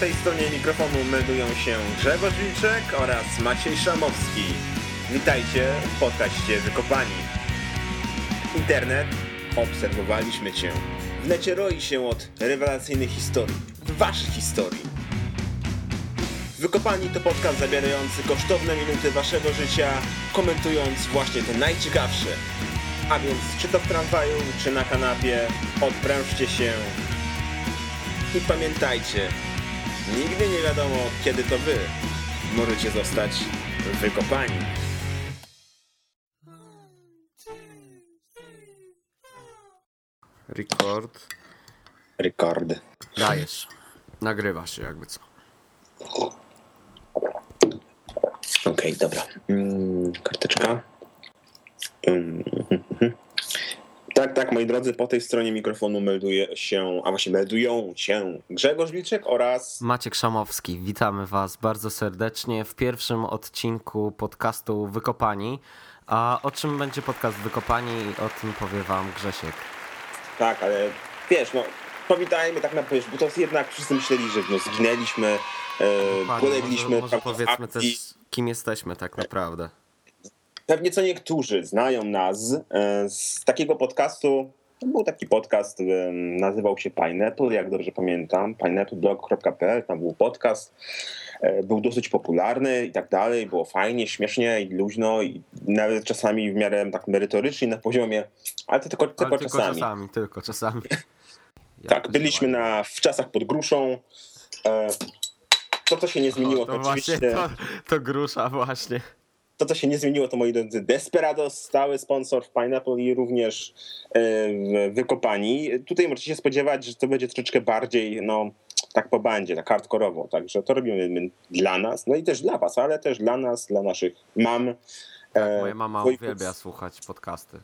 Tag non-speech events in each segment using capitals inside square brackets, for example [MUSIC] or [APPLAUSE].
tej stronie mikrofonu meldują się Grzegorz Wilczek oraz Maciej Szamowski. Witajcie w podcaście Wykopani. Internet, obserwowaliśmy Cię. W necie roi się od rewelacyjnych historii, Waszych historii. Wykopani to podcast zabierający kosztowne minuty Waszego życia, komentując właśnie te najciekawsze. A więc czy to w tramwaju, czy na kanapie, odprężcie się i pamiętajcie, nigdy nie wiadomo, kiedy to wy możecie zostać wykopani. Record. Rekord. Dajesz. Nagrywa się jakby co. Okej, dobra. Mm, karteczka. Mm. Tak, tak, moi drodzy, po tej stronie mikrofonu melduje się, a właśnie meldują się Grzegorz Wilczek oraz Maciek Szamowski, witamy Was bardzo serdecznie w pierwszym odcinku podcastu Wykopani. A o czym będzie podcast Wykopani? O tym powie Wam Grzesiek. Tak, ale wiesz, no powitajmy tak na powierzchni, bo to jednak wszyscy myśleli, że no, zginęliśmy, e, Dokładnie, polegliśmy może, może powiedzmy akcji. też, kim jesteśmy tak naprawdę. Pewnie co niektórzy znają nas e, z takiego podcastu. Był taki podcast, e, nazywał się Pineapple, jak dobrze pamiętam, pineappleblog.pl, tam był podcast, e, był dosyć popularny i tak dalej, było fajnie, śmiesznie i luźno i nawet czasami w miarę tak merytorycznie na poziomie, ale to tylko, Ale tylko, tylko czasami. czasami, tylko czasami. [LAUGHS] Tak, byliśmy na, w czasach pod gruszą. To, co się nie zmieniło, O, to, to właśnie oczywiście. to, to grusza właśnie. To, co się nie zmieniło, to moi drodzy, Desperados, stały sponsor w Pineapple i również e, w Wykopani. Tutaj możecie się spodziewać, że to będzie troszeczkę bardziej, no, tak po bandzie, tak hardkorowo. Także to robimy dla nas, no i też dla was, ale też dla nas, dla naszych mam. e, Moja mama wujków. uwielbia słuchać podcasty.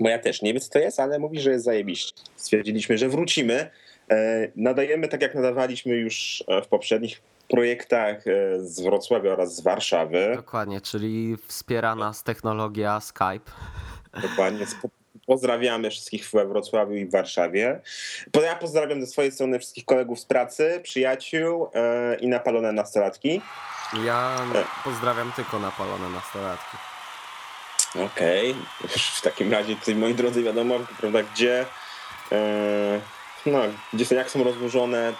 Moja też nie wie, co to jest, ale mówi, że jest zajebiście. Stwierdziliśmy, że wrócimy. E, Nadajemy tak, jak nadawaliśmy już w poprzednich projektach e, z Wrocławia oraz z Warszawy. Dokładnie, czyli wspiera nas technologia Skype. Dokładnie. Po- Pozdrawiamy wszystkich we Wrocławiu i w Warszawie. Ja pozdrawiam ze swojej strony wszystkich kolegów z pracy, przyjaciół e, i napalone nastolatki. Ja pozdrawiam tylko napalone nastolatki. Okej. W takim razie tutaj, moi drodzy, wiadomo, prawda, gdzie, e, no, gdzie są, jak są rozłożone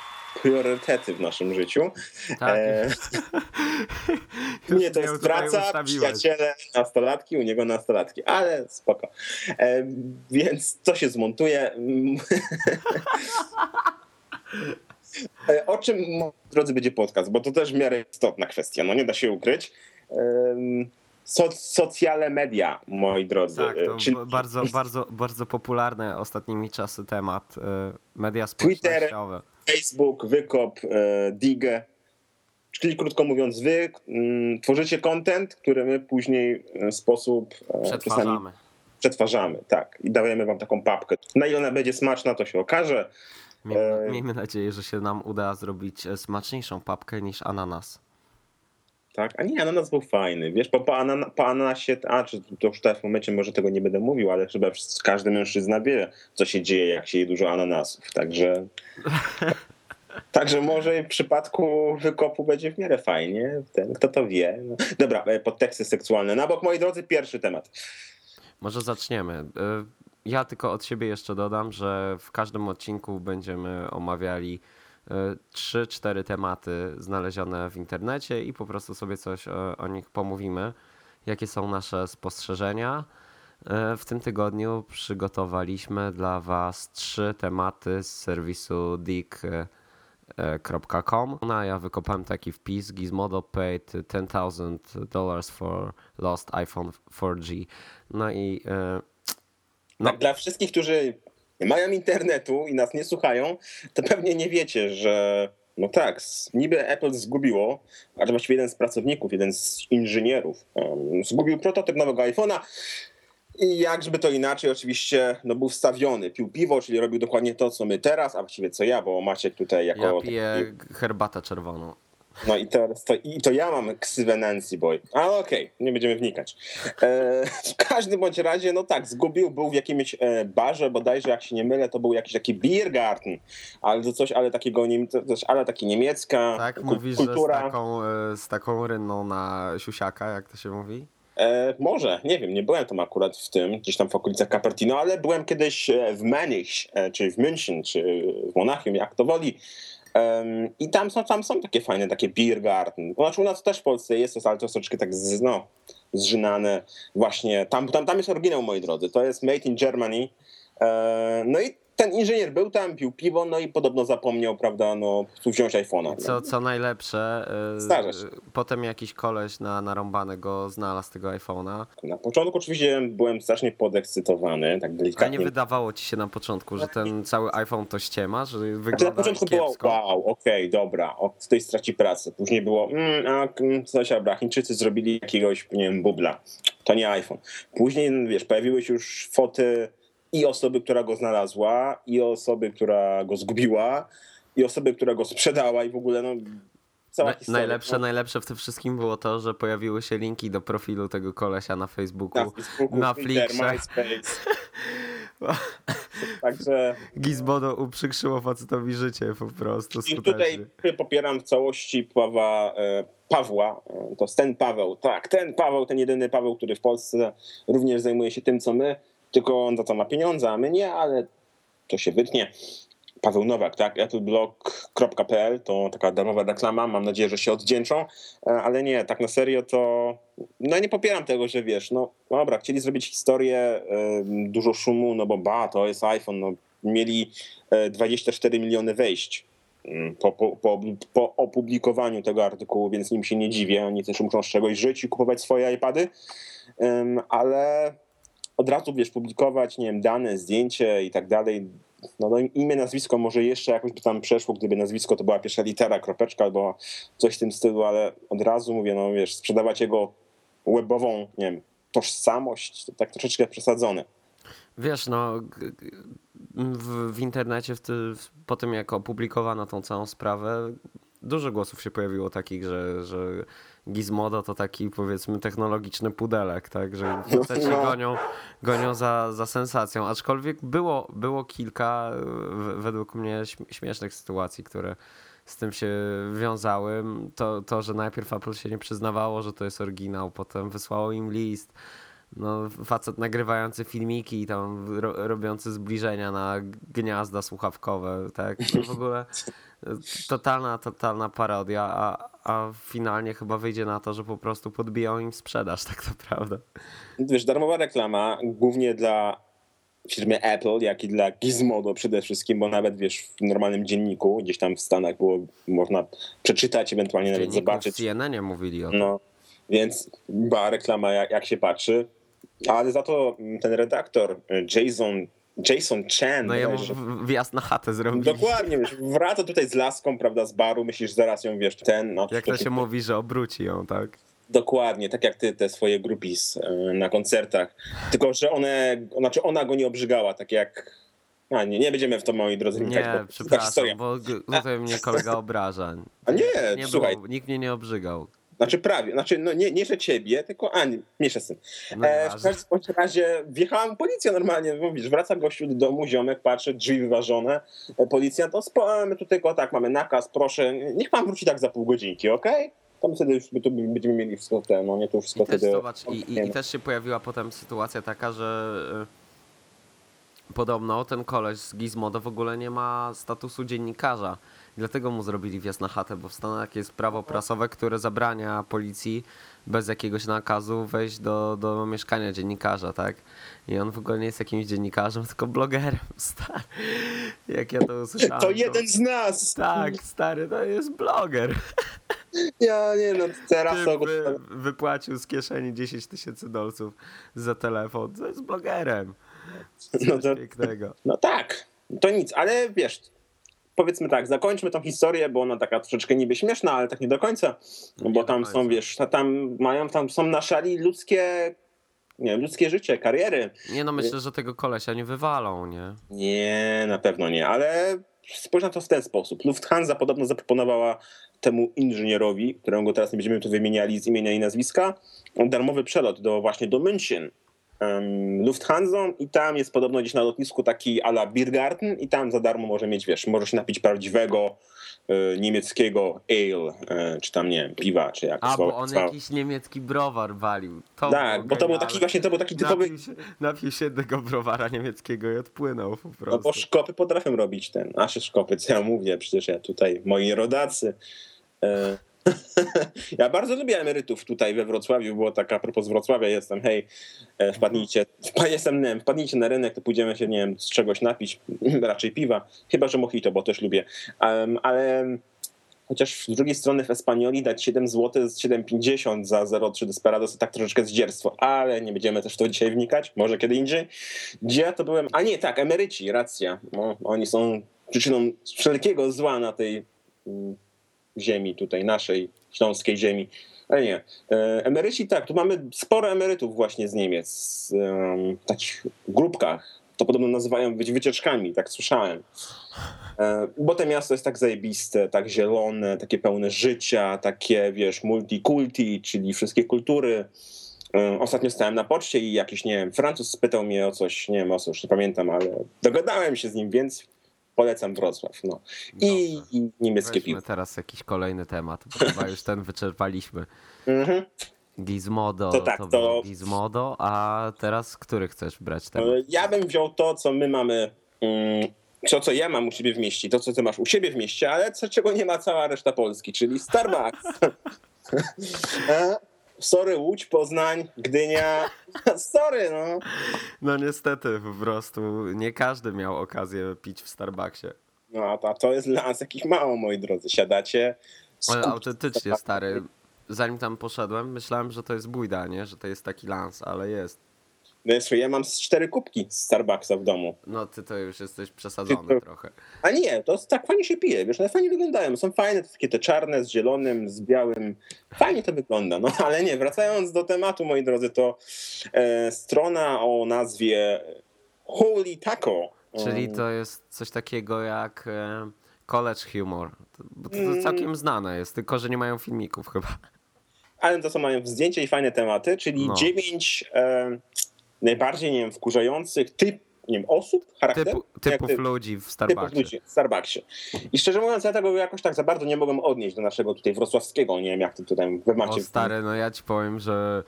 priorytety w naszym życiu. Tak. E, [LAUGHS] Nie, to jest praca, przyjaciele, nastolatki, u niego nastolatki, ale spoko. E, więc co się zmontuje? [LAUGHS] E, o czym, drodzy, będzie podcast? Bo to też w miarę istotna kwestia, no nie da się ukryć. Em, So, socjale media, moi drodzy. Tak, to E, czyli bardzo, bardzo, bardzo popularny ostatnimi czasy temat. Media Twitter. Facebook, Wykop, e, Dig. Czyli krótko mówiąc, wy mm, tworzycie content, który my później w sposób e, Przetwarzamy. przetwarzamy, tak. I dajemy wam taką papkę. Na ile ona będzie smaczna, to się okaże. Miejmy, e, miejmy nadzieję, że się nam uda zrobić e, smaczniejszą papkę niż ananas. Tak? A nie, ananas był fajny. Wiesz, po, po, anana, po ananasie, a czy to już w tym momencie może tego nie będę mówił, ale chyba każdy mężczyzna wie, co się dzieje, jak się je dużo ananasów. Także. [LAUGHS] Także może w przypadku wykopu będzie w miarę fajnie. Ten, kto to wie. No. Dobra, e, podteksty seksualne. Na bok, moi drodzy, pierwszy temat. Może zaczniemy. Y, Ja tylko od siebie jeszcze dodam, że w każdym odcinku będziemy omawiali 3-4 tematy znalezione w internecie i po prostu sobie coś o, o nich pomówimy. Jakie są nasze spostrzeżenia? W tym tygodniu przygotowaliśmy dla Was trzy tematy z serwisu dig.com. No, a ja wykopałem taki wpis. Gizmodo paid $10,000 for lost iPhone 4G. No i y, No. Tak, dla wszystkich, którzy nie mają internetu i nas nie słuchają, to pewnie nie wiecie, że no tak, niby Apple zgubiło, a właściwie jeden z pracowników, jeden z inżynierów um, zgubił prototyp nowego iPhone'a i jakżeby to inaczej, oczywiście no, był wstawiony, pił piwo, czyli robił dokładnie to, co my teraz, a właściwie co ja, bo Maciek tutaj jako... ja piję herbatę czerwoną. No i teraz to, i to ja mam ksywę Nancy Boy. Ale okej, okay, nie będziemy wnikać. E, w każdym bądź razie, no tak, zgubił, był w jakimś e, barze, bodajże jak się nie mylę, to był jakiś taki Biergarten, ale to coś, ale takiego, coś, ale taki niemiecka Tak, mówisz, kultura. z taką, e, z taką rynną na siusiaka, jak to się mówi? E, może, nie wiem, nie byłem tam akurat w tym, gdzieś tam w okolicach Capertino, ale byłem kiedyś e, w Manich, e, czy w München, czy w Monachium, jak to woli. I tam są, tam są takie fajne, takie beer garden. Znaczy u nas też w Polsce jest, ale to jest troszeczkę tak z, no, zżynane. Właśnie, tam, tam, tam jest oryginał, moi drodzy. To jest made in Germany. E, no i ten inżynier był tam, pił piwo, no i podobno zapomniał, prawda, no, wziąć iPhone'a. Co, co najlepsze, yy, potem jakiś koleś na narąbane go znalazł tego iPhone'a. Na początku oczywiście byłem strasznie podekscytowany, tak delikatnie. A nie wydawało ci się na początku, że ten cały iPhone to ściema, że wygląda znaczy Na początku kiepsko? było wow, okej, okay, dobra, o, tutaj straci pracę. Później było, mm, a mm, coś, dobra, Chińczycy zrobili jakiegoś, nie wiem, bubla. To nie iPhone. Później, wiesz, pojawiły się już foty i osoby, która go znalazła, i osoby, która go zgubiła, i osoby, która go sprzedała i w ogóle no, cała Na, historia. Najlepsze, no. najlepsze w tym wszystkim było to, że pojawiły się linki do profilu tego kolesia na Facebooku, na, Facebooku, na Flickrze. MySpace. [LAUGHS] Także... Gizmodo uprzykrzyło facetowi życie po prostu. I tutaj popieram w całości Pawła, e, Pawła, e, to jest ten Paweł, tak, ten Paweł, ten jedyny Paweł, który w Polsce również zajmuje się tym, co my tylko on za to ma pieniądze, a my nie, ale to się wytnie. Paweł Nowak, tak? appleblog.pl to taka darmowa reklama, mam nadzieję, że się oddzięczą, e, ale nie, tak na serio to no nie popieram tego, że wiesz, no dobra, chcieli zrobić historię, dużo szumu, no bo ba, to jest iPhone, no mieli 24 e, miliony wejść mm, po, po, po, po opublikowaniu tego artykułu, więc nim się nie dziwię, oni też muszą z czegoś żyć i kupować swoje iPady, ale od razu, wiesz, publikować, nie wiem, dane, zdjęcie i tak dalej. No, no imię, nazwisko może jeszcze jakoś by tam przeszło, gdyby nazwisko to była pierwsza litera, kropeczka albo coś w tym stylu, ale od razu mówię, no wiesz, sprzedawać jego webową, nie wiem, tożsamość, to tak troszeczkę przesadzone. Wiesz, no w, w internecie w ty, po tym jak opublikowano tą całą sprawę, dużo głosów się pojawiło takich, że, że Gizmodo to taki powiedzmy technologiczny pudelek, tak, że [LAUGHS] faceci no. gonią, gonią za, za sensacją, aczkolwiek było, było kilka według mnie śmiesznych sytuacji, które z tym się wiązały. To, to, że najpierw Apple się nie przyznawało, że to jest oryginał, potem wysłało im list, no, facet nagrywający filmiki i tam ro, robiący zbliżenia na gniazda słuchawkowe, tak? To w ogóle [LAUGHS] totalna, totalna parodia, a, a finalnie chyba wyjdzie na to, że po prostu podbiją im sprzedaż tak naprawdę. Wiesz, darmowa reklama głównie dla firmy Apple, jak i dla Gizmodo przede wszystkim, bo nawet wiesz, w normalnym dzienniku, gdzieś tam w Stanach było można przeczytać, ewentualnie nawet zobaczyć. W CNN mówili o tym. No, więc była reklama jak, jak się patrzy, ale za to ten redaktor Jason Jason Chen. No jemu wjazd na chatę zrobił. Dokładnie, wiesz, wraca tutaj z laską, prawda, z baru, myślisz, zaraz ją, wiesz, ten... No, jak to się mówi, że obróci ją, tak? Dokładnie, tak jak ty te swoje grupis e, na koncertach. Tylko, że one, znaczy ona go nie obrzygała, tak jak... A nie, nie będziemy w to, moi drodzy, Nie, bo przepraszam, bo tutaj mnie kolega obraża. A nie, nie słuchaj. Było, nikt mnie nie obrzygał. Znaczy prawie, znaczy no nie, nie że ciebie, tylko a nie, mniejsza z tym. No e, w każdym razie wjechałam policja normalnie, mówisz, wraca gościu do domu, ziomek, patrzy, drzwi wyważone, e, policjant, to spamy tu tylko tak, mamy nakaz, proszę, niech pan wróci tak za pół godzinki, okej? Okay? Tam wtedy już my tu będziemy mieli wszystko te, no nie, to wszystko I wtedy... Zobacz, i, i, i, też się pojawiła potem sytuacja taka, że y, podobno ten koleś z Gizmodo w ogóle nie ma statusu dziennikarza Dlatego mu zrobili wjazd na chatę, bo w Stanach jest prawo prasowe, które zabrania policji bez jakiegoś nakazu wejść do, do mieszkania dziennikarza, tak? I on w ogóle nie jest jakimś dziennikarzem, [LAUGHS] tylko blogerem, stary. Jak ja to usłyszałem. To jeden z nas! Tak, stary, to jest bloger. Ja nie no, teraz to... Wy, wypłacił z kieszeni 10 tysięcy dolców za telefon. To jest blogerem. Coś no to, pięknego. No tak, to nic, ale wiesz, powiedzmy tak, zakończmy tą historię, bo ona taka troszeczkę niby śmieszna, ale tak nie do końca, nie bo tam są, wiesz, tam mają, tam są na szali ludzkie, nie wiem, ludzkie życie, kariery. Nie no, myślę, że tego kolesia nie wywalą, nie? Nie, na pewno nie, ale spójrz na to w ten sposób. Lufthansa podobno zaproponowała temu inżynierowi, którego teraz nie będziemy tu wymieniali z imienia i nazwiska, darmowy przelot do właśnie do München Lufthansa i tam jest podobno gdzieś na lotnisku taki ala Biergarten i tam za darmo może mieć, wiesz, może się napić prawdziwego y, niemieckiego ale, y, czy tam, nie wiem, piwa, czy jak A, bo on jakiś niemiecki browar walił. To tak, bo to był taki właśnie, to był taki typowy... Napił się, napił się tego browara niemieckiego i odpłynął po prostu. No bo szkopy potrafią robić ten, nasze szkopy, co ja mówię, przecież ja tutaj, moi rodacy... Y [LAUGHS] ja bardzo lubię emerytów tutaj we Wrocławiu, było taka, propos Wrocławia jestem, hej, e, wpadnijcie, [LAUGHS] jestem, nie wpadnijcie na rynek, to pójdziemy się, nie wiem, z czegoś napić, [LAUGHS] raczej piwa, chyba, że mojito, bo też lubię, um, ale chociaż z drugiej strony w Espanioli dać 7 zł z 7,50 za 0,3 Desperados to tak troszeczkę zdzierstwo, ale nie będziemy też w to dzisiaj wnikać, może kiedy indziej. Gdzie ja to byłem? A nie, tak, emeryci, racja, no, oni są przyczyną wszelkiego zła na tej mm, ziemi tutaj, naszej śląskiej ziemi. Ale nie. E, emeryci tak, tu mamy sporo emerytów właśnie z Niemiec, w takich grupkach. To podobno nazywają być wycieczkami, tak słyszałem. E, bo to miasto jest tak zajebiste, tak zielone, takie pełne życia, takie, wiesz, multikulti, czyli wszystkie kultury. E, ostatnio stałem na poczcie i jakiś, nie wiem, Francuz spytał mnie o coś, nie wiem o co, już nie pamiętam, ale dogadałem się z nim, więc polecam Wrocław. No. I, i niemieckie piwo. teraz jakiś kolejny temat, bo chyba już ten wyczerpaliśmy. [LAUGHS] Mhm. Gizmodo to, tak, to, to... Gizmodo, a teraz który chcesz brać temat? E, ja bym wziął to, co my mamy, mm, to co ja mam u siebie w mieście, to co ty masz u siebie w mieście, ale co, czego nie ma cała reszta Polski, czyli Starbucks. [LAUGHS] [LAUGHS] Sorry Łódź, Poznań, Gdynia, [LAUGHS] sorry no. No niestety po prostu nie każdy miał okazję pić w Starbucksie. No a to jest nas jakich mało, moi drodzy. Siadacie. Ale autentycznie stary, zanim tam poszedłem, myślałem, że to jest bójda, nie? Że to jest taki lans, ale jest. No ja mam cztery kubki z Starbucksa w domu. No ty to już jesteś przesadzony to... trochę. A nie, to tak fajnie się pije, wiesz, one fajnie wyglądają. Są fajne, takie te czarne z zielonym, z białym. Fajnie to wygląda, no ale nie, wracając do tematu, moi drodzy, to e, strona o nazwie Holy Taco. Czyli to jest coś takiego jak e, college humor. Bo to, to mm. całkiem znane jest, tylko że nie mają filmików chyba. Ale to są mają zdjęcia i fajne tematy, czyli no. dziewięć... E, najbardziej, nie wiem, wkurzających typ, nie wiem, osób, charakterów. Typu, typów ty, ludzi w Starbucksie. Typów ludzi w Starbucksie. I szczerze mówiąc, ja tego jakoś tak za bardzo nie mogłem odnieść do naszego tutaj wrocławskiego, nie wiem, jak ty tutaj wy macie. O stary, no ja ci powiem, że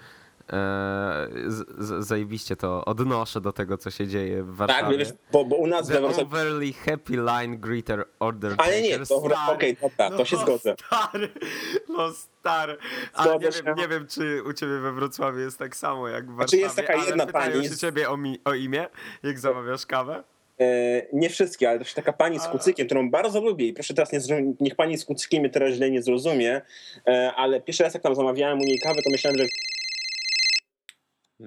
e, z, zajebiście to odnoszę do tego, co się dzieje w tak, Warszawie. Tak, bo, bo u nas The we overly happy line greeter order Ale nie, to okej, okay, dobra, to no się zgodzę. Stary, no stary. Ale nie wiem, nie wiem, czy u ciebie we Wrocławiu jest tak samo jak w Warszawie, Czy jest taka jedna pani... się ciebie o, mi, o imię, jak zamawiasz kawę? E, nie wszystkie, ale też taka pani z kucykiem, którą bardzo lubię i proszę teraz, nie, niech pani z kucykiem mnie teraz źle nie zrozumie, e, ale pierwszy raz jak tam zamawiałem u niej kawę, to myślałem, że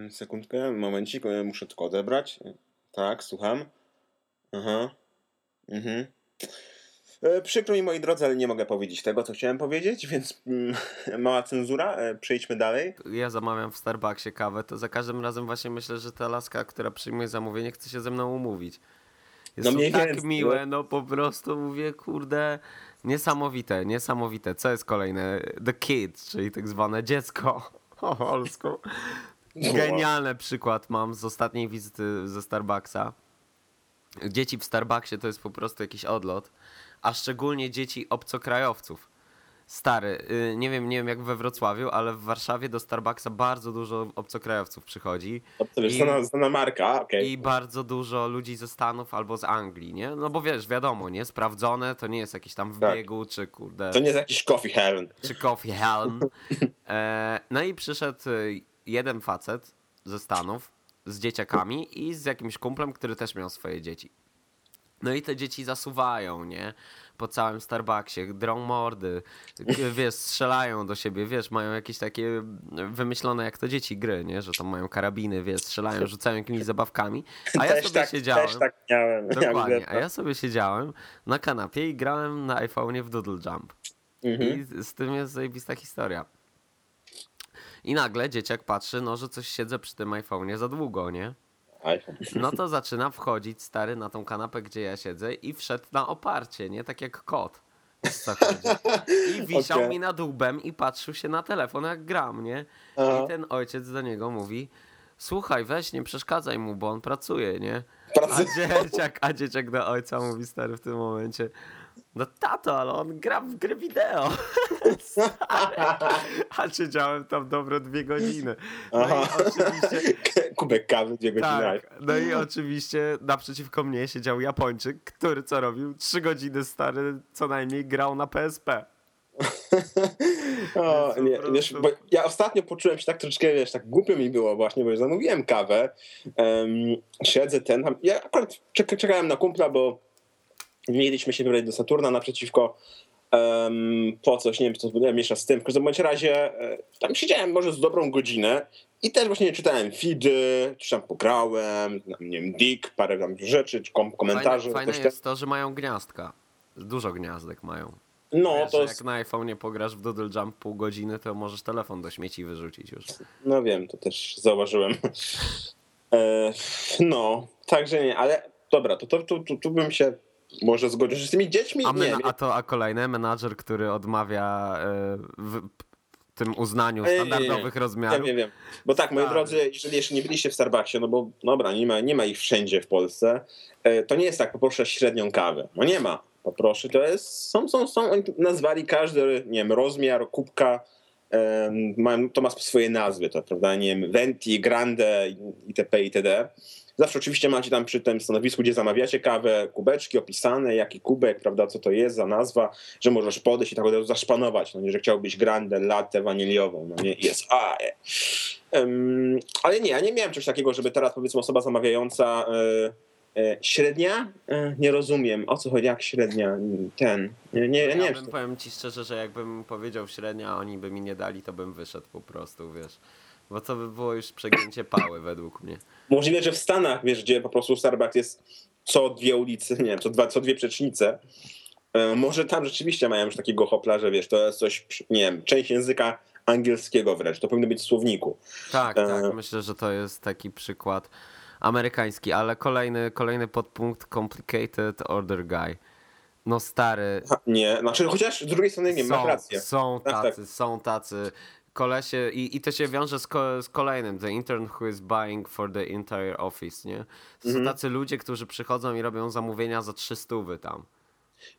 sekundkę, momencik, muszę tylko odebrać. Tak, słucham. Aha. Mhm. E, przykro mi moi drodzy, ale nie mogę powiedzieć tego, co chciałem powiedzieć, więc mm, [LAUGHS] mała cenzura. E, przejdźmy dalej. Ja zamawiam w Starbucksie kawę, to za każdym razem właśnie myślę, że ta laska, która przyjmuje zamówienie, chce się ze mną umówić. Jest no to tak miłe, no po prostu mówię, kurde, niesamowite, niesamowite. Co jest kolejne? The Kid, czyli tak zwane dziecko [LAUGHS] po polsku. Genialny przykład mam z ostatniej wizyty ze Starbucksa. Dzieci w Starbucksie to jest po prostu jakiś odlot, a szczególnie dzieci obcokrajowców. Stary, y, nie wiem, nie wiem jak we Wrocławiu, ale w Warszawie do Starbucksa bardzo dużo obcokrajowców przychodzi. To wiesz, I, znana, znana marka, okay. I bardzo dużo ludzi ze Stanów albo z Anglii, nie? No bo wiesz, wiadomo, nie? Sprawdzone, to nie jest jakiś tam w tak. biegu, czy kurde... To nie jest jakiś coffee helm. Czy coffee helm. E, no i przyszedł y, jeden facet ze Stanów z dzieciakami i z jakimś kumplem, który też miał swoje dzieci. No i te dzieci zasuwają, nie? Po całym Starbucksie, drą mordy, wiesz, strzelają do siebie, wiesz, mają jakieś takie wymyślone jak to dzieci gry, nie? Że tam mają karabiny, wiesz, strzelają, rzucają jakimiś zabawkami. A ja też sobie tak, siedziałem. Też tak miałem. Dokładnie. A ja sobie siedziałem na kanapie i grałem na iPhone'ie w Doodle Jump. Mhm. I z tym jest zajebista historia. I nagle dzieciak patrzy, no, że coś siedzę przy tym iPhone'ie za długo, nie? No to zaczyna wchodzić stary na tą kanapę, gdzie ja siedzę i wszedł na oparcie, nie? Tak jak kot. I [LAUGHS] wisiał Okej. mi nad łbem i patrzył się na telefon jak gram, nie? Aha. I ten ojciec do niego mówi słuchaj, weź, nie przeszkadzaj mu, bo on pracuje, nie? A Pracy... dzieciak, a dzieciak do ojca mówi stary w tym momencie no tato, ale on gra w gry wideo. [LAUGHS] A siedziałem tam dobre dwie godziny. No i Aha. oczywiście Kubek kawy, dwie godziny. tak, no i oczywiście naprzeciwko mnie siedział Japończyk, który co robił? Trzy godziny stary co najmniej grał na PSP. [LAUGHS] O, nie, wiesz, bo ja ostatnio poczułem się tak troszeczkę, wiesz, tak głupio mi było właśnie, bo już zamówiłem kawę, em, siedzę ten, ja akurat czek czekałem na kumpla, bo mieliśmy się wybrać do Saturna naprzeciwko em, po coś, nie wiem, co to miesza z tym, w każdym bądź razie e, tam siedziałem może z dobrą godzinę i też właśnie czytałem feedy, czy tam pograłem, nie wiem, dick, parę tam rzeczy, czy kom komentarzy. Fajne, fajne tam. jest to, że mają gniazdka. Dużo gniazdek mają. No, Wiesz, to jest, jak na iPhone nie pograsz w Doodle Jump pół godziny, to możesz telefon do śmieci wyrzucić już. No wiem, to też zauważyłem. [LAUGHS] E, no, także nie, ale dobra, to, to, to, to, tu bym się może zgodził, że z tymi dziećmi A, nie a to a kolejne, menadżer, który odmawia e, w tym uznaniu Ej, standardowych Ja rozmiarów. wiem, wiem. Bo tak, moi Stary. drodzy, jeżeli jeszcze nie byliście w Starbucksie, no bo dobra, nie ma, nie ma ich wszędzie w Polsce, e, to nie jest tak, poproszę średnią kawę. No nie ma. Poproszę, to jest, są, są, są, oni nazwali każdy, nie wiem, rozmiar, kubka, to ma swoje nazwy, to prawda, nie wiem, venti, grande, itp., itd. Zawsze oczywiście macie tam przy tym stanowisku, gdzie zamawiacie kawę, kubeczki opisane, jaki kubek, prawda, co to jest za nazwa, że możesz podejść i tak od razu zaszpanować, no nie, że chciałbyś grande, latte, waniliową, no nie, jest, a. Em, ale nie, ja nie miałem czegoś takiego, żeby teraz powiedzmy osoba zamawiająca e, średnia, e, nie rozumiem, o co chodzi, jak średnia, ten, nie, nie, ja nie bym, powiem ci szczerze, że jakbym powiedział średnia, a oni by mi nie dali, to bym wyszedł po prostu, wiesz. Bo to by było już przegięcie pały według mnie. Możliwe, że w Stanach, wiesz, gdzie po prostu Starbucks jest co dwie ulicy, nie co, dwa, co dwie przecznice, e, może tam rzeczywiście mają już takiego hopla, że wiesz, to jest coś, nie wiem, część języka angielskiego wręcz, to powinno być w słowniku. Tak, E. tak, myślę, że to jest taki przykład amerykański, ale kolejny, kolejny podpunkt Complicated Order Guy. No stary, Nie, znaczy chociaż z drugiej strony nie, masz są, rację. są Tak, tak. tacy, są tacy. Kolesie, i, i to się wiąże z, ko, z kolejnym, the intern who is buying for the entire office, nie? To są tacy ludzie, którzy przychodzą i robią zamówienia za 300 tam.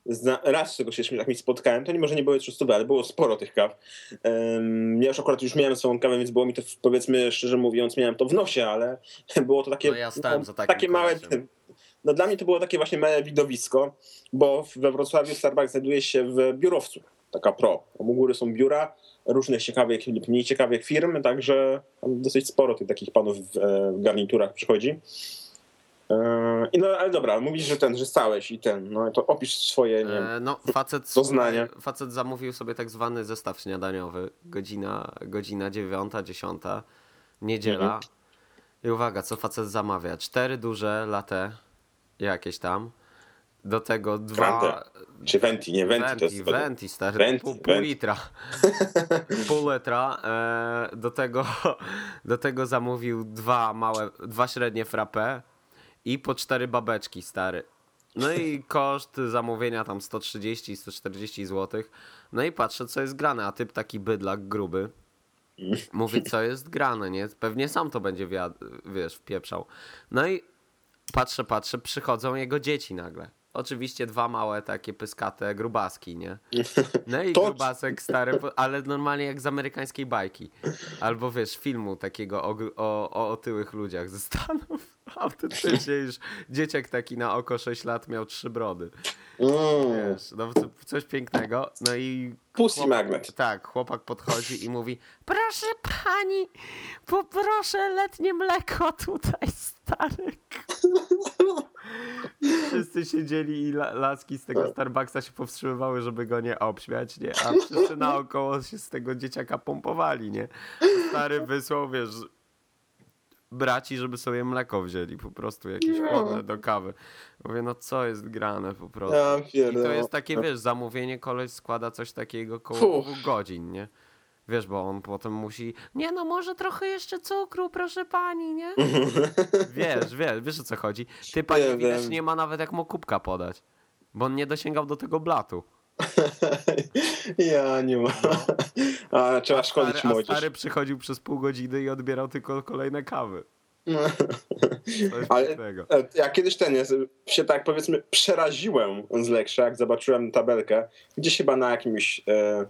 Zna, raz z czego się tak mi spotkałem, to nie może nie było 300, ale było sporo tych kaw. Um, ja już akurat już miałem swoją kawę, więc było mi to, powiedzmy szczerze mówiąc, miałem to w nosie, ale [LAUGHS] było to takie, No ja stałem takim takie małe... [LAUGHS] No dla mnie to było takie właśnie małe widowisko, bo we Wrocławiu Starbucks znajduje się w biurowcu, taka pro. Tam u góry są biura różnych ciekawych lub mniej ciekawych firm, także dosyć sporo tych takich panów w, e, w garniturach przychodzi. E, I no, ale dobra, mówisz, że ten, że stałeś i ten, no to opisz swoje, nie E, no, facet, Doznania. facet zamówił sobie tak zwany zestaw śniadaniowy. Godzina, godzina 9, 10, niedziela. Mhm. I uwaga, co facet zamawia? Cztery duże latte, jakieś tam. Do tego dwa. Grande. Czy Venti, nie Venti, to Venti, jest... Venti, stary, Venti, pół, pół litra. [LAUGHS] pół litra. E, do, tego, [LAUGHS] do tego zamówił dwa małe, dwa średnie frappe i po cztery babeczki, stary. No i koszt zamówienia tam 130-140 zł. No i patrzę, co jest grane, a typ taki bydlak gruby. Mówi, co jest grane, nie? Pewnie sam to będzie, wiesz, wpieprzał. No i patrzę, patrzę, przychodzą jego dzieci nagle. Oczywiście dwa małe takie pyskate grubaski, nie? [LAUGHS] No i grubasek stary, ale normalnie jak z amerykańskiej bajki. Albo wiesz, filmu takiego o, o, o otyłych ludziach ze Stanów. [LAUGHS] Autentycznie już dzieciak taki na oko 6 lat miał trzy brody. Mm, Wiesz, no co- coś pięknego. No i Pussy magnet. tak, chłopak podchodzi i mówi: Proszę pani, poproszę letnie mleko tutaj, stary. Wszyscy siedzieli i la- laski z tego Starbucksa się powstrzymywały, żeby go nie obśmiać, nie? A wszyscy naokoło się z tego dzieciaka pompowali, nie? Stary wysłał, wiesz, braci, żeby sobie mleko wzięli, po prostu jakieś chłodne do kawy. Mówię, no co jest grane po prostu. I to jest takie, wiesz, zamówienie, koleś składa coś takiego koło dwóch godzin, nie? Wiesz, bo on potem musi, nie no, może trochę jeszcze cukru, proszę pani, nie? [LAUGHS] Wiesz, wiesz, wiesz o co chodzi. Ty pani Wiem, widać nie ma nawet jak mu kubka podać, bo on nie dosięgał do tego blatu. [LAUGHS] ja nie ma. A trzeba A szkolić stary, a młodzież. stary przychodził przez pół godziny i odbierał tylko kolejne kawy. Coś Ale e, ja kiedyś ten jest, się tak powiedzmy przeraziłem z Leksza, jak zobaczyłem tabelkę, gdzieś chyba na jakimś, e,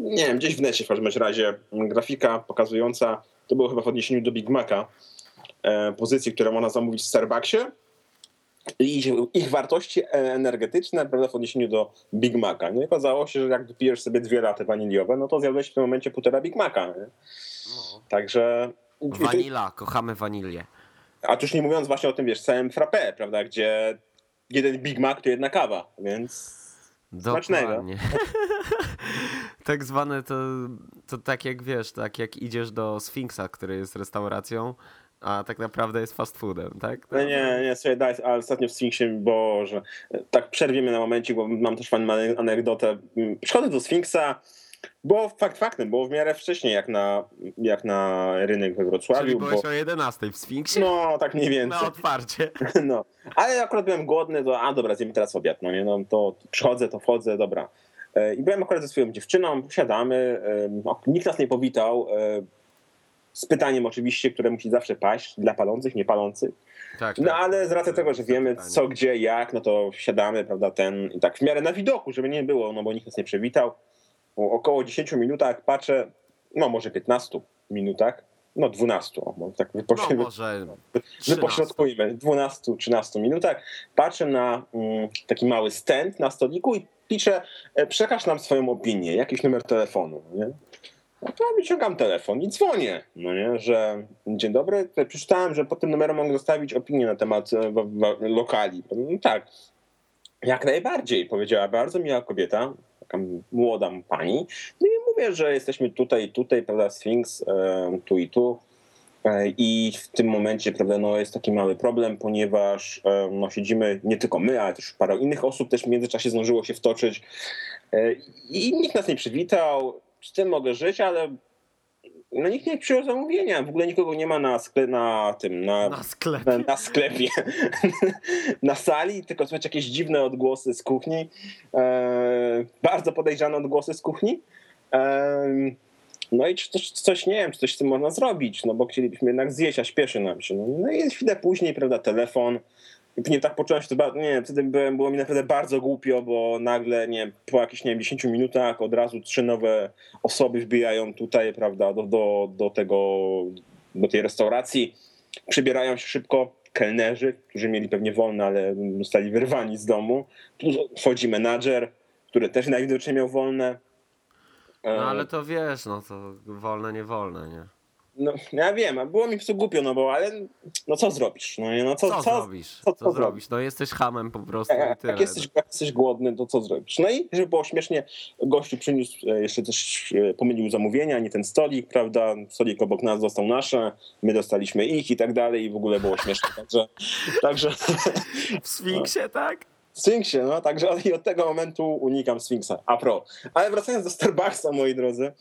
nie wiem, gdzieś w necie w każdym razie grafika pokazująca, to było chyba w odniesieniu do Big Maca, e, pozycji, które można zamówić w Starbucksie i ich, wartości energetyczne prawda, w odniesieniu do Big Maca. No i okazało się, że jak wypijesz sobie dwie laty waniliowe, no to zjadłeś w tym momencie półtora Big Maca. Nie? No. Także... Wanila, kochamy wanilię. A tu już nie mówiąc właśnie o tym, wiesz, całym frappé, prawda, gdzie jeden Big Mac to jedna kawa, więc. Dokładnie. [LAUGHS] tak zwane to, to tak jak wiesz, tak jak idziesz do Sfinksa, który jest restauracją, a tak naprawdę jest fast foodem, tak? no nie, nie, sobie daj, ale ostatnio w Sfinksie, boże, tak przerwiemy na momencie, bo mam też fajną ane- anegdotę. Przychodzę do Sfinksa, było fakt faktem, było w miarę wcześniej jak na, jak na rynek we Czyli Wrocławiu, byłeś bo, o 11 w Sfinksie? no tak mniej więcej. Na otwarcie. [LAUGHS] No, ale akurat byłem głodny, to a dobra, zjemy teraz obiad, no nie, no to przychodzę, to wchodzę, dobra. E, I byłem akurat ze swoją dziewczyną, siadamy, e, o, nikt nas nie powitał, e, z pytaniem oczywiście, które musi zawsze paść dla palących, nie palących. Tak, No tak. ale z racji tego, że wiemy Pytanie. co, gdzie, jak, no to siadamy, prawda, ten i tak w miarę na widoku, żeby nie było, no bo nikt nas nie przywitał. Około 10 minutach patrzę, no może 15 minutach, no 12, o, bo tak No wypośrednio może że 13. pośrodkujmy, 12-13 minutach, patrzę na mm, taki mały stand na stoliku i piszę, e, przekaż nam swoją opinię, jakiś numer telefonu, nie? No to ja wyciągam telefon i dzwonię, no nie, że dzień dobry, przeczytałem, że pod tym numerem mogę zostawić opinię na temat e, lokali. No tak, jak najbardziej, powiedziała bardzo miła kobieta, taka młoda pani. No i mówię, że jesteśmy tutaj, tutaj, prawda, Sphinx, e, tu i tu. E, I w tym momencie, prawda, no jest taki mały problem, ponieważ e, no, siedzimy nie tylko my, ale też parę innych osób też w międzyczasie zdążyło się wtoczyć. I nikt nas nie przywitał. Z tym mogę żyć, ale no, nikt nie przyjął zamówienia. W ogóle nikogo nie ma na, skle, na tym, na, Na sklepie. na, na sklepie, [LAUGHS] na sali, tylko słychać jakieś dziwne odgłosy z kuchni, e, bardzo podejrzane odgłosy z kuchni. E, no i czy coś, coś, nie wiem, czy coś z tym można zrobić, no bo chcielibyśmy jednak zjeść, a śpieszy nam się. No, no i chwilę później, prawda, telefon. I później tak poczułem się, to ba- nie wiem, wtedy byłem, było mi naprawdę bardzo głupio, bo nagle, nie po jakichś, nie wiem, 10 minutach od razu trzy nowe osoby wbijają tutaj, prawda, do, do, do tego, do tej restauracji przebierają się szybko kelnerzy, którzy mieli pewnie wolne, ale zostali wyrwani z domu. Tu wchodzi menadżer, który też najwidoczniej miał wolne. E, No ale to wiesz, no to wolne, nie wolne, nie? No, ja wiem, a było mi prostu głupio, no bo ale no co zrobisz? No, no co, Co, co, zrobisz? co- Co, co zrobisz? No jesteś hamem po prostu i jak, tyle. jak, jesteś, jak jesteś głodny, to co zrobisz? No i żeby było śmiesznie, gościu przyniósł e, jeszcze też pomylił zamówienia, nie ten stolik, prawda? Stolik obok nas dostał nasze, my dostaliśmy ich i tak dalej i w ogóle było śmiesznie. Także, [LAUGHS] także W Sfinksie, tak? Sfinksie, no, także i od tego momentu unikam Sfinksa. A pro. Ale wracając do Starbucksa, moi drodzy,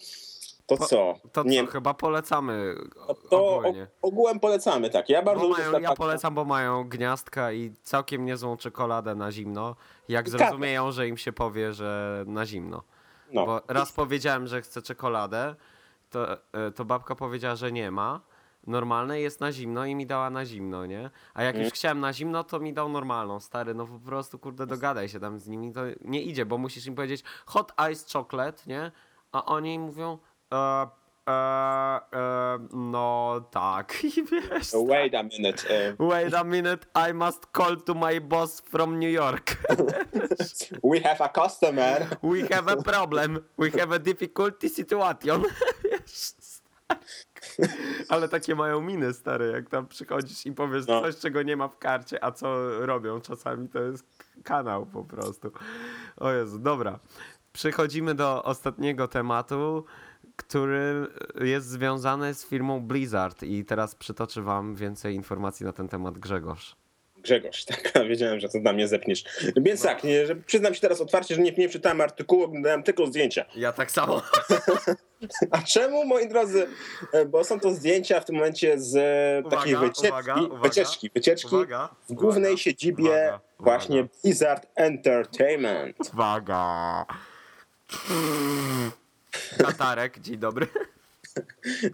to co? To co, Nie, chyba polecamy to ogólnie. ogółem polecamy, tak. Ja bardzo Bo mają, ja polecam, bo mają gniazdka i całkiem niezłą czekoladę na zimno. Jak I kawę. zrozumieją, że im się powie, że na zimno. No. Bo raz powiedziałem, że chcę czekoladę, to, e, to babka powiedziała, że nie ma. Normalne jest na zimno i mi dała na zimno, nie? A jak Mm. już chciałem na zimno, to mi dał normalną, stary. No po prostu, kurde, dogadaj się tam z nimi. To nie idzie, bo musisz im powiedzieć hot ice chocolate, nie? A oni mówią e, e, e, no tak. [LAUGHS] I wiesz, Wait a minute. e, Wait a minute, I must call to my boss from New York. [LAUGHS] We have a customer. We have a problem. We have a difficulty situation. [LAUGHS] Wiesz, Ale takie mają miny stare, jak tam przychodzisz i powiesz No. coś, czego nie ma w karcie, a co robią czasami, to jest k- kanał po prostu. O Jezu, dobra. Przechodzimy do ostatniego tematu, który jest związany z firmą Blizzard i teraz przytoczy wam więcej informacji na ten temat Grzegorz. Grzegorz, [LAUGHS] tak, wiedziałem, że to na mnie zepniesz. Więc tak, nie, że przyznam się teraz otwarcie, że nie, nie czytałem artykułu, oglądałem tylko zdjęcia. Ja tak samo. [LAUGHS] A czemu, moi drodzy? E, Bo są to zdjęcia w tym momencie z e, Uwaga, takiej wycieczki, uwaga, uwaga. wycieczki, wycieczki Uwaga, w głównej uwaga, siedzibie uwaga, właśnie uwaga. Blizzard Entertainment. Uwaga. Katarek, dzień dobry.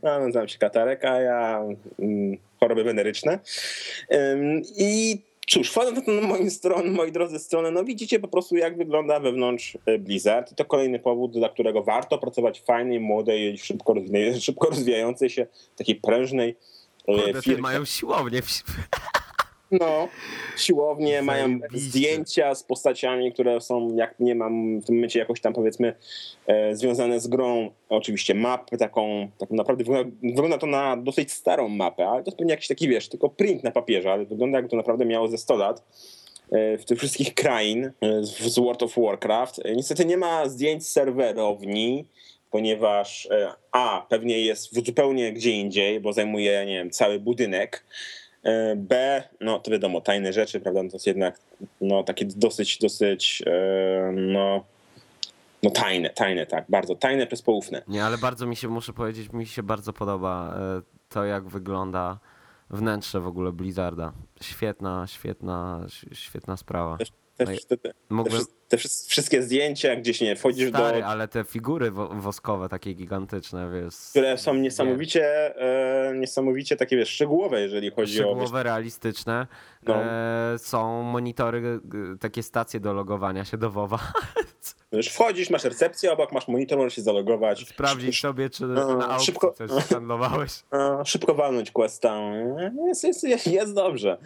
Ja [LAUGHS] nazywam się Katarek, a ja mm, choroby weneryczne. Ym, I cóż, wchodząc na moją stronę, moi drodzy, stronę, no widzicie po prostu jak wygląda wewnątrz e, Blizzard. I to kolejny powód, dla którego warto pracować w fajnej, młodej, szybko, rozwija- [LAUGHS] szybko rozwijającej się, takiej prężnej e, Kurde, mają siłownię. w- [LAUGHS] No, siłownie, mają zdjęcia z postaciami, które są, jak nie mam w tym momencie jakoś tam powiedzmy e, związane z grą. Oczywiście mapę taką, tak naprawdę wygląda, wygląda to na dosyć starą mapę, ale to jest pewnie jakiś taki, wiesz, tylko print na papierze, ale wygląda jakby to naprawdę miało ze 100 lat. e, W tych wszystkich krain e, z World of Warcraft. E, Niestety nie ma zdjęć serwerowni, ponieważ A, pewnie jest w zupełnie gdzie indziej, bo zajmuje, nie wiem, cały budynek. B, no to wiadomo, tajne rzeczy, prawda, no to jest jednak no, takie dosyć, dosyć, e, no, no tajne, tajne, tak, bardzo tajne przez poufne. Nie, ale bardzo mi się, muszę powiedzieć, mi się bardzo podoba e, to, jak wygląda wnętrze w ogóle Blizzarda. Świetna, świetna, świetna sprawa. Te, No i te, Mógłbym... wszy- te wszy- wszystkie zdjęcia, gdzieś nie wchodzisz Stary, do, ale te figury wo woskowe, takie gigantyczne, wiesz. które są niesamowicie, e, niesamowicie takie, wiesz, szczegółowe, jeżeli chodzi o, wiesz, Szczegółowe, realistyczne. No. E, są monitory, takie stacje do logowania się do WoWa. [LAUGHS] wiesz, wchodzisz, masz recepcję, obok masz monitor, możesz się zalogować, Sprawdzić sobie, czy No, na szybko- coś handlowałeś. [LAUGHS] Szybko walnąć questa. Jest, jest, jest, jest dobrze.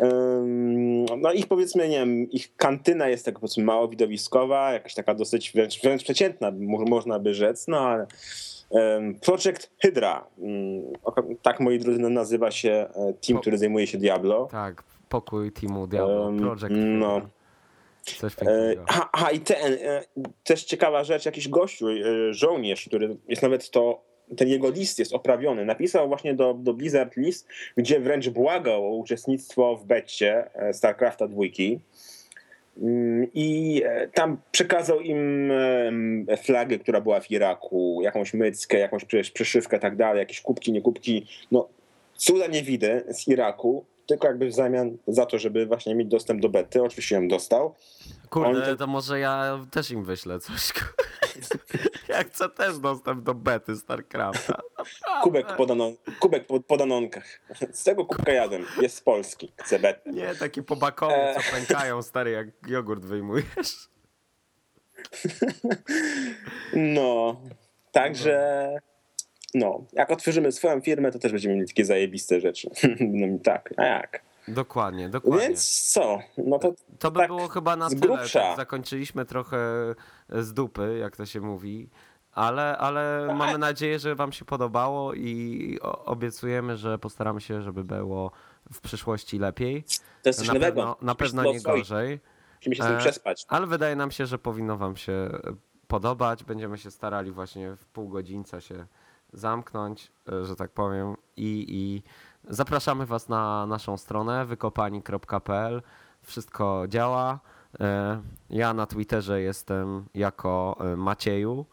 Ym, No ich powiedzmy, nie wiem, ich kantyna jest tak powiedzmy mało widowiskowa, jakaś taka dosyć wręcz, wręcz przeciętna, mo- można by rzec, no ale Project Hydra, oko- tak moi drodzy nazywa się e, team, Po- który zajmuje się Diablo. Tak, pokój Teamu Diablo, Project. no. Coś E, pięknego. Aha, aha, i ten, e, też ciekawa rzecz, jakiś gościu, e, żołnierz, który jest nawet to, ten jego list jest oprawiony. Napisał właśnie do, do Blizzard list, gdzie wręcz błagał o uczestnictwo w becie e, StarCrafta dwójki. Mm, I e, tam przekazał im flagę, która była w Iraku, jakąś myckę, jakąś przecież przyszywkę, tak dalej, jakieś kubki, nie kubki. No, cuda nie widzę z Iraku, tylko jakby w zamian za to, żeby właśnie mieć dostęp do bety. Oczywiście ją dostał. Kurde, on to- może ja też im wyślę coś. [LAUGHS] Jak chcę też dostęp do bety StarCrafta. Kubek po, danon, kubek po, po danonkach. Z tego kubka jadłem. Jest z Polski. Chcę betę. Nie, takie pobakowe, E. co pękają, stary, jak jogurt wyjmujesz. [LAUGHS] No. Także... No. Jak otworzymy swoją firmę, to też będziemy mieli takie zajebiste rzeczy. [LAUGHS] No tak, a jak? Dokładnie, dokładnie. Więc co? No to To by tak było chyba na tyle. Tak, zakończyliśmy trochę z dupy, jak to się mówi. Ale, ale Tak. mamy nadzieję, że Wam się podobało i obiecujemy, że postaramy się, żeby było w przyszłości lepiej. to jest coś Na nowego. pewno, na pewno nie gorzej. Musimy się z tym E, przespać. Ale wydaje nam się, że powinno Wam się podobać. Będziemy się starali właśnie w pół godzinca się zamknąć, e, że tak powiem. I, i zapraszamy Was na naszą stronę wykopani.pl. Wszystko działa. E, Ja na Twitterze jestem jako e, Macieju,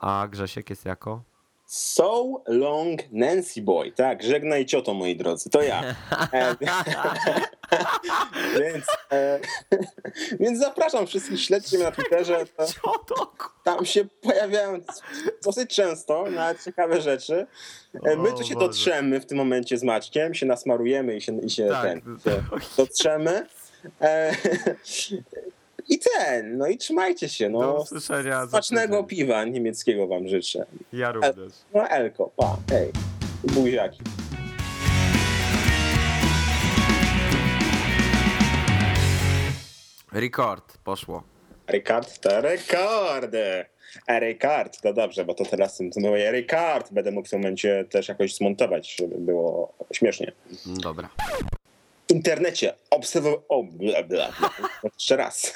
a Grzesiek jest jako. So long Nancy Boy. Tak, żegnaj cioto, moi drodzy. To ja. [LAUGHS] [LAUGHS] Więc, e, [LAUGHS] więc zapraszam wszystkich, śledźcie mnie na Twitterze. To, [LAUGHS] tam się pojawiają dosyć często nawet ciekawe rzeczy. E, My tu się dotrzemy w tym momencie z Maćkiem, się nasmarujemy i się, i się, Tak. ten, się dotrzemy. E, I ten, no i trzymajcie się. Do No, usłyszenia. za smacznego piwa niemieckiego wam życzę. Ja również. No Elko, pa, hej, buziaki. Record, poszło. Ricard to rekordy. A Ricard, to dobrze, bo to teraz ten moje Ricard będę mógł w tym momencie też jakoś zmontować, żeby było śmiesznie. Dobra. W internecie obserwował... O, bla, bla, bla. [LAUGHS] Jeszcze raz.